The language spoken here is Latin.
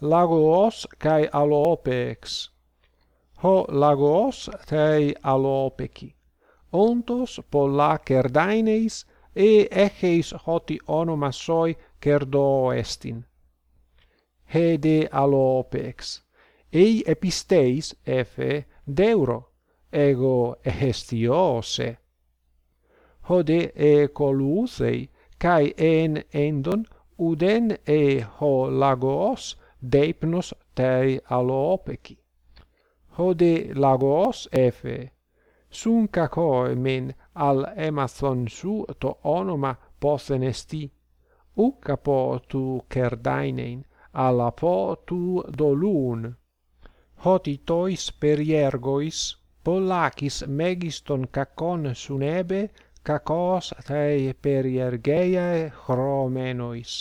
lagos kai Alopex. Ho lagos tei Alopeci. Ontos polla Cerdaineis e echeis hoti onomasoi Cerdo estin. He de Alopex. Ei episteis efe deuro ego hestiose hode e coluthei kai en endon uden e ho lagos deipnos tei alopeki hode lagoos efe sun kakoi men al emathon su to onoma posenesti, u kapo tu kerdainein ala po tu dolun. Hoti tois periergois polakis megiston kakon sunebe kakos tei periergeiae chromenois